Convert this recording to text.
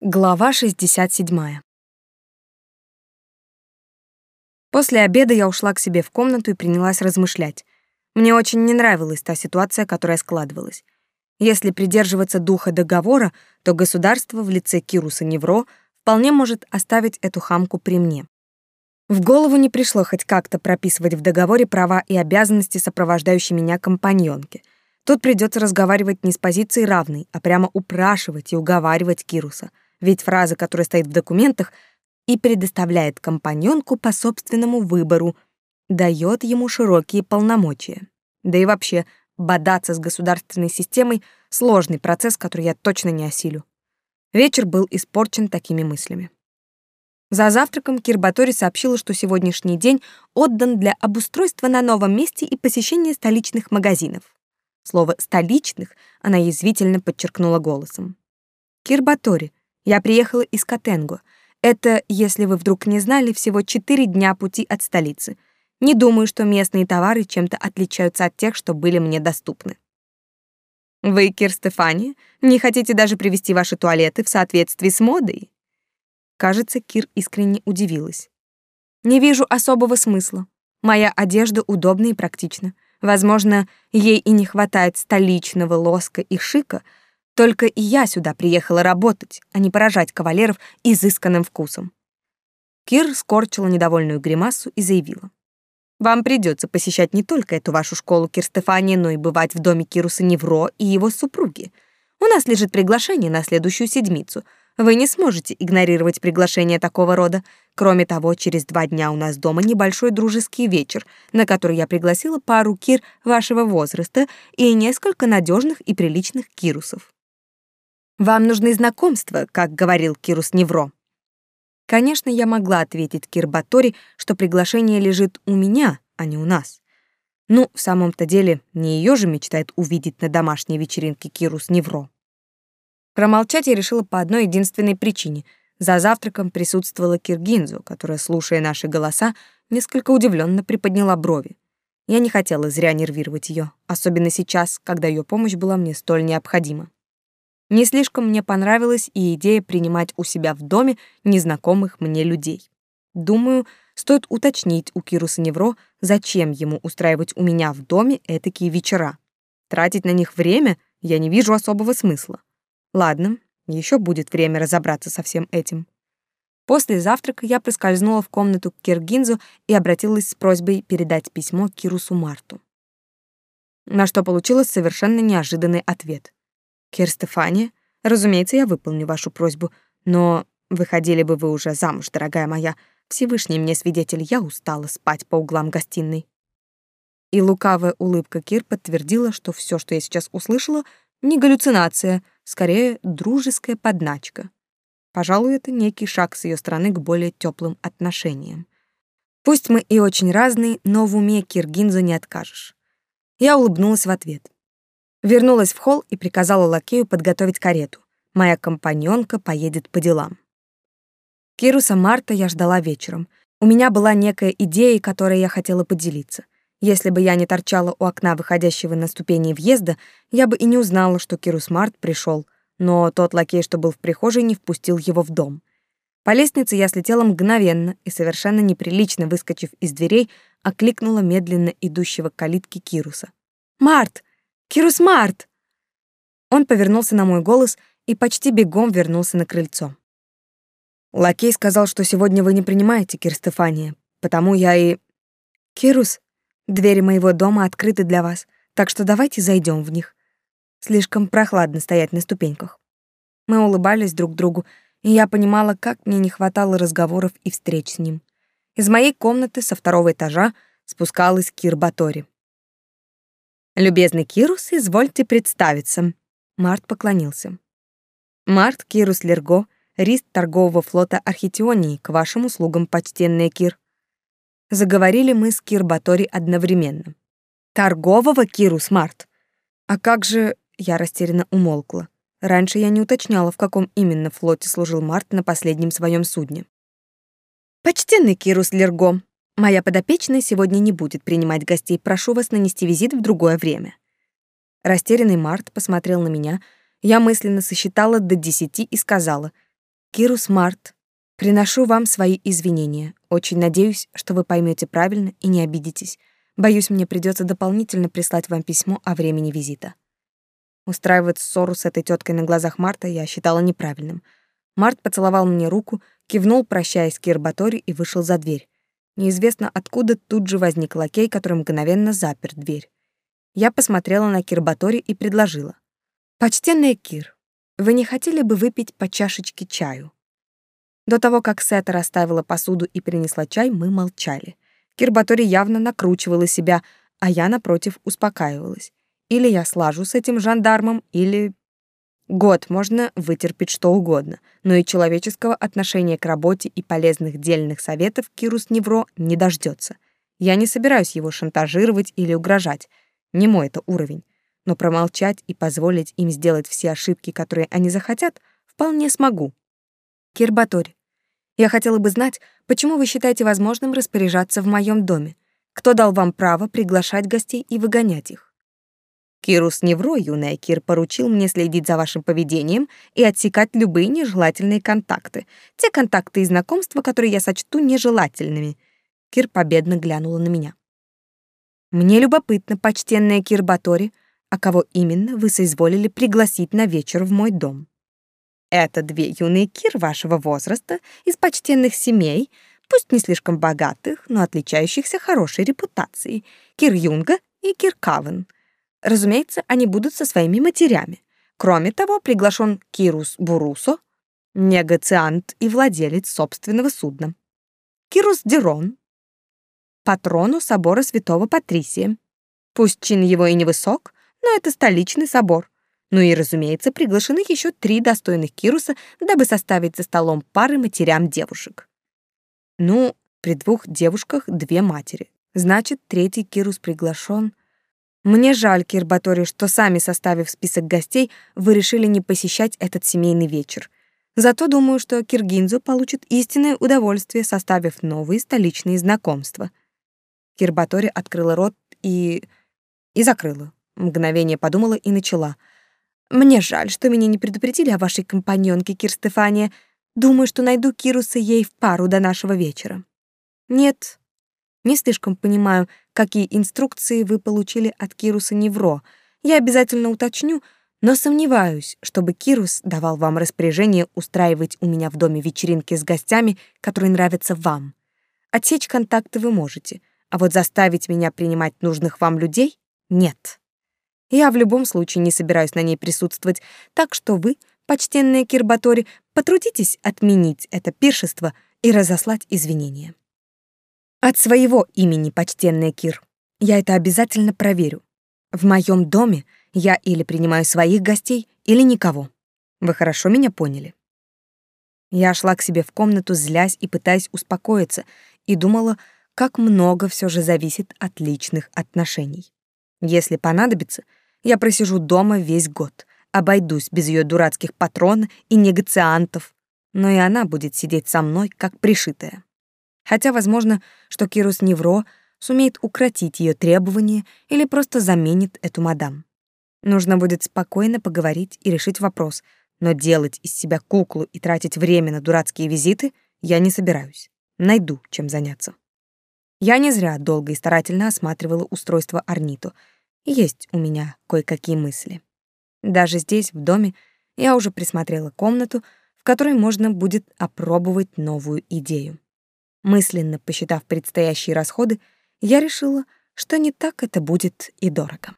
Глава 67. После обеда я ушла к себе в комнату и принялась размышлять. Мне очень не нравилась та ситуация, которая складывалась. Если придерживаться духа договора, то государство в лице Кируса Невро вполне может оставить эту хамку при мне. В голову не пришло хоть как-то прописывать в договоре права и обязанности сопровождающей меня компаньонки. Тут придется разговаривать не с позиции равной, а прямо упрашивать и уговаривать Кируса — ведь фраза, которая стоит в документах, и предоставляет компаньонку по собственному выбору, дает ему широкие полномочия. Да и вообще, бодаться с государственной системой — сложный процесс, который я точно не осилю. Вечер был испорчен такими мыслями. За завтраком Кирбатори сообщила, что сегодняшний день отдан для обустройства на новом месте и посещения столичных магазинов. Слово «столичных» она язвительно подчеркнула голосом. «Кирбатори, я приехала из Катенго. Это, если вы вдруг не знали, всего четыре дня пути от столицы. Не думаю, что местные товары чем-то отличаются от тех, что были мне доступны. Вы, Кир Стефани, не хотите даже привести ваши туалеты в соответствии с модой? Кажется, Кир искренне удивилась. Не вижу особого смысла. Моя одежда удобна и практична. Возможно, ей и не хватает столичного лоска и шика, только и я сюда приехала работать, а не поражать кавалеров изысканным вкусом. Кир скорчила недовольную гримасу и заявила. «Вам придется посещать не только эту вашу школу, Кир Стефания, но и бывать в доме Кируса Невро и его супруги. У нас лежит приглашение на следующую седмицу. Вы не сможете игнорировать приглашение такого рода. Кроме того, через два дня у нас дома небольшой дружеский вечер, на который я пригласила пару Кир вашего возраста и несколько надежных и приличных Кирусов. Вам нужны знакомства, как говорил Кирус Невро. Конечно, я могла ответить Кирбатори, что приглашение лежит у меня, а не у нас. Ну, в самом-то деле, не ее же мечтает увидеть на домашней вечеринке Кирус Невро. Промолчать я решила по одной единственной причине. За завтраком присутствовала Киргинзу, которая, слушая наши голоса, несколько удивленно приподняла брови. Я не хотела зря нервировать ее, особенно сейчас, когда ее помощь была мне столь необходима. Не слишком мне понравилась и идея принимать у себя в доме незнакомых мне людей. Думаю, стоит уточнить у Кируса Невро, зачем ему устраивать у меня в доме этакие вечера. Тратить на них время я не вижу особого смысла. Ладно, еще будет время разобраться со всем этим. После завтрака я проскользнула в комнату к Киргинзу и обратилась с просьбой передать письмо Кирусу Марту. На что получила совершенно неожиданный ответ. Кир Стефания, разумеется, я выполню вашу просьбу, но выходили бы вы уже замуж, дорогая моя. Всевышний мне свидетель, я устала спать по углам гостиной. И лукавая улыбка Кир подтвердила, что все, что я сейчас услышала, не галлюцинация, скорее дружеская подначка. Пожалуй, это некий шаг с ее стороны к более теплым отношениям. Пусть мы и очень разные, но в уме Киргинзу не откажешь. Я улыбнулась в ответ. Вернулась в холл и приказала лакею подготовить карету. Моя компаньонка поедет по делам. Кируса Марта я ждала вечером. У меня была некая идея, которой я хотела поделиться. Если бы я не торчала у окна, выходящего на ступени въезда, я бы и не узнала, что Кирус Март пришел, но тот лакей, что был в прихожей, не впустил его в дом. По лестнице я слетела мгновенно и, совершенно неприлично выскочив из дверей, окликнула медленно идущего к калитке Кируса. «Март! Кирус Март!» Он повернулся на мой голос и почти бегом вернулся на крыльцо. Лакей сказал, что сегодня вы не принимаете Кир Стефания, потому я и... Кирус, двери моего дома открыты для вас, так что давайте зайдем в них. Слишком прохладно стоять на ступеньках. Мы улыбались друг другу, и я понимала, как мне не хватало разговоров и встреч с ним. Из моей комнаты со второго этажа спускалась Кир Батори. «Любезный Кирус, извольте представиться». Март поклонился. «Март Кирус Лерго, рист торгового флота Архитионии, к вашим услугам, почтенный Кир». Заговорили мы с Кир Батори одновременно. «Торгового Кирус Март? А как же...» Я растерянно умолкла. Раньше я не уточняла, в каком именно флоте служил Март на последнем своем судне. «Почтенный Кирус Лерго, Моя подопечная сегодня не будет принимать гостей. Прошу вас нанести визит в другое время. Растерянный Март посмотрел на меня. Я мысленно сосчитала до десяти и сказала: Кирус Март, приношу вам свои извинения. Очень надеюсь, что вы поймете правильно и не обидитесь. Боюсь, мне придется дополнительно прислать вам письмо о времени визита. Устраивать ссору с этой теткой на глазах Марта я считала неправильным. Март поцеловал мне руку, кивнул, прощаясь с Кирбатори, и вышел за дверь. Неизвестно откуда тут же возник лакей, который мгновенно запер дверь. Я посмотрела на Кирбатори и предложила. «Почтенная Кир, вы не хотели бы выпить по чашечке чаю?» До того, как Сета расставила посуду и принесла чай, мы молчали — Кирбатори явно накручивала себя, а я, напротив, успокаивалась. Или я слажу с этим жандармом, или... Год можно вытерпеть что угодно, но и человеческого отношения к работе и полезных дельных советов Кирус Невро не дождется. Я не собираюсь его шантажировать или угрожать. Не мой это уровень. Но промолчать и позволить им сделать все ошибки, которые они захотят, вполне смогу. Кирбатори, я хотела бы знать, почему вы считаете возможным распоряжаться в моем доме? Кто дал вам право приглашать гостей и выгонять их? Кирус Невро, юная Кир, поручил мне следить за вашим поведением и отсекать любые нежелательные контакты. Те контакты и знакомства, которые я сочту нежелательными. Кир победно глянула на меня. Мне любопытно, почтенная Кир Батори, а кого именно вы соизволили пригласить на вечер в мой дом? Это две юные кир вашего возраста из почтенных семей, пусть не слишком богатых, но отличающихся хорошей репутацией, Кир Юнга и Кир Кавен. Разумеется, они будут со своими матерями. Кроме того, приглашен Кирус Бурусо, негациант и владелец собственного судна. Кирус Дерон, патрону собора Святого Патрисия. Пусть чин его и невысок, но это столичный собор — ну и, разумеется, приглашены еще три достойных Кируса, дабы составить за столом пары матерям девушек. Ну, при двух девушках две матери. Значит, третий Кирус приглашен. Мне жаль, Кирбатори, что сами составив список гостей, вы решили не посещать этот семейный вечер. Зато думаю, что Киргинзу получит истинное удовольствие, составив новые столичные знакомства. Кирбатори открыла рот и... и закрыла. Мгновение подумала и начала — мне жаль, что меня не предупредили о вашей компаньонке, Кир Стефания. Думаю, что найду Кируса ей в пару до нашего вечера. Нет, не слишком понимаю, какие инструкции вы получили от Кируса Невро. Я обязательно уточню, но сомневаюсь, чтобы Кирус давал вам распоряжение устраивать у меня в доме вечеринки с гостями, которые нравятся вам. Отсечь контакты вы можете, а вот заставить меня принимать нужных вам людей — нет. Я в любом случае не собираюсь на ней присутствовать, так что вы, почтенные Кирбатори, потрудитесь отменить это пиршество и разослать извинения. От своего имени, почтенная Кир, я это обязательно проверю. В моем доме я или принимаю своих гостей, или никого. Вы хорошо меня поняли? Я шла к себе в комнату, злясь и пытаясь успокоиться, и думала, как много все же зависит от личных отношений. Если понадобится, я просижу дома весь год, обойдусь без ее дурацких патрон и негациантов, но и она будет сидеть со мной, как пришитая. Хотя, возможно, что Кирус Невро сумеет укротить ее требования или просто заменит эту мадам. Нужно будет спокойно поговорить и решить вопрос, но делать из себя куклу и тратить время на дурацкие визиты я не собираюсь. Найду, чем заняться. Я не зря долго и старательно осматривала устройство Арниту — есть у меня кое-какие мысли. Даже здесь, в доме, я уже присмотрела комнату, в которой можно будет опробовать новую идею. Мысленно посчитав предстоящие расходы, я решила, что не так это будет и дорого.